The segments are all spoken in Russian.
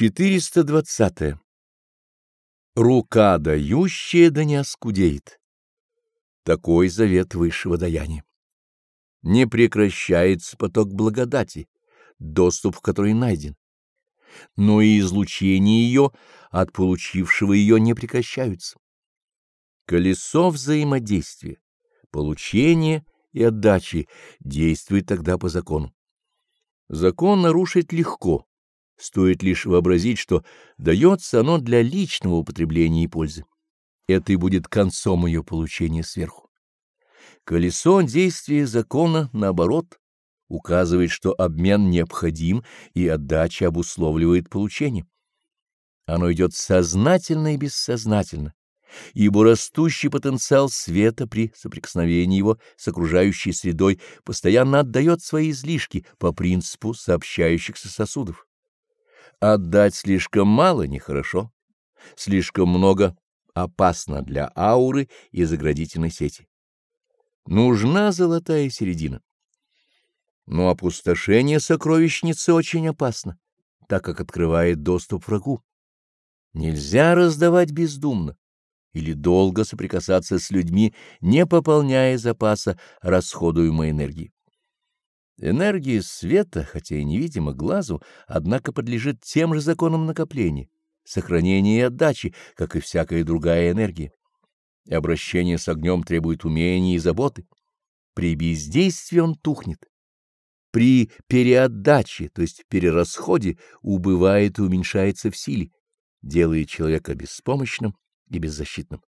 420. Рука дающая да не оскудеет. Такой завет высшего даяния. Не прекращается поток благодати, доступ в который найден. Но и излучение ее от получившего ее не прекращаются. Колесо взаимодействия, получения и отдачи действует тогда по закону. Закон нарушить легко, стоит лишь вообразить, что дается оно для личного употребления и пользы. Это и будет концом ее получения сверху. Колесо действия закона, наоборот, указывает, что обмен необходим и отдача обусловливает получение. Оно идет сознательно и бессознательно, ибо растущий потенциал света при соприкосновении его с окружающей средой постоянно отдает свои излишки по принципу сообщающихся сосудов. Отдать слишком мало нехорошо, слишком много опасно для ауры и заградительной сети. Нужна золотая середина. Но опустошение сокровищницы очень опасно, так как открывает доступ врагу. Нельзя раздавать бездумно или долго соприкасаться с людьми, не пополняя запаса расходуемой энергии. Энергия света, хотя и невидима глазу, однако подлежит тем же законам накопления, сохранения и отдачи, как и всякая другая энергия. И обращение с огнем требует умения и заботы. При бездействии он тухнет. При переотдаче, то есть перерасходе, убывает и уменьшается в силе, делая человека беспомощным и беззащитным.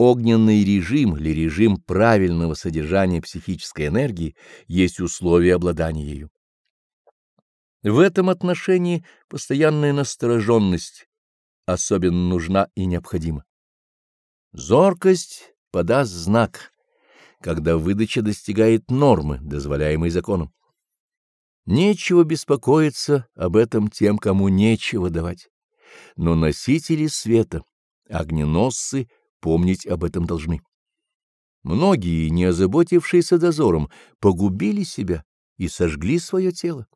Огненный режим или режим правильного содержания психической энергии есть условие обладания ею. В этом отношении постоянная настороженность особенно нужна и необходима. Зоркость подаст знак, когда выдача достигает нормы, дозволяемой законом. Нечего беспокоиться об этом тем, кому нечего давать. Но носители света, огненосцы — помнить об этом должны. Многие, не озаботившиеся дозором, погубили себя и сожгли свое тело.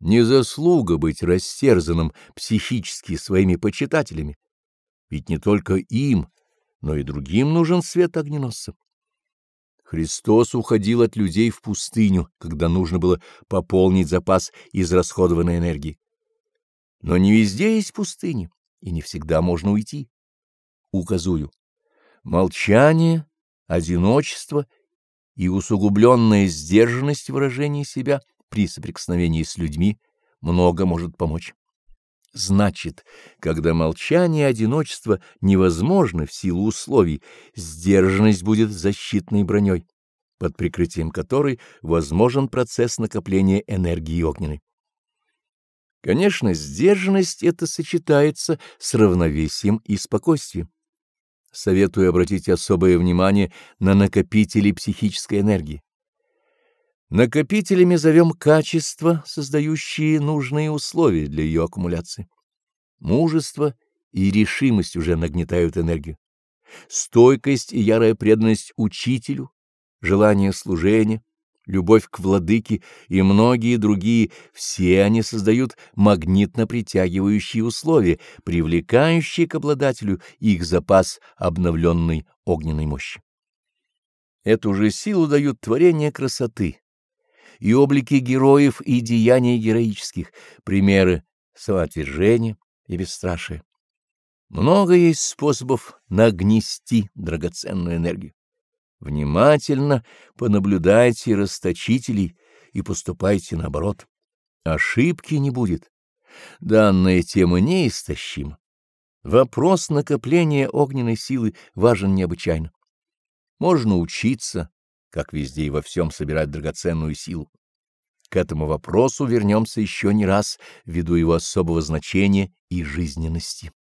Не заслуга быть растерзанным психически своими почитателями, ведь не только им, но и другим нужен свет огненосца. Христос уходил от людей в пустыню, когда нужно было пополнить запас израсходованной энергии. Но не везде есть пустыни, и не всегда можно уйти указую. Молчание, одиночество и усугубленная сдержанность выражения себя при соприкосновении с людьми много может помочь. Значит, когда молчание и одиночество невозможно в силу условий, сдержанность будет защитной броней, под прикрытием которой возможен процесс накопления энергии огненной. Конечно, сдержанность это сочетается с равновесием и спокойствием советую обратить особое внимание на накопители психической энергии. Накопителями зовем качества, создающие нужные условия для ее аккумуляции. Мужество и решимость уже нагнетают энергию. Стойкость и ярая преданность учителю, желание служения, любовь к владыке и многие другие, все они создают магнитно притягивающие условия, привлекающие к обладателю их запас обновленной огненной мощи. Эту же силу дают творения красоты и облики героев и деяний героических, примеры самоотвержения и бесстрашия. Много есть способов нагнести драгоценную энергию. Внимательно понаблюдайте расточителей и поступайте наоборот. Ошибки не будет. Данная тема неистощима. Вопрос накопления огненной силы важен необычайно. Можно учиться, как везде и во всем собирать драгоценную силу. К этому вопросу вернемся еще не раз, ввиду его особого значения и жизненности.